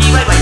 因为。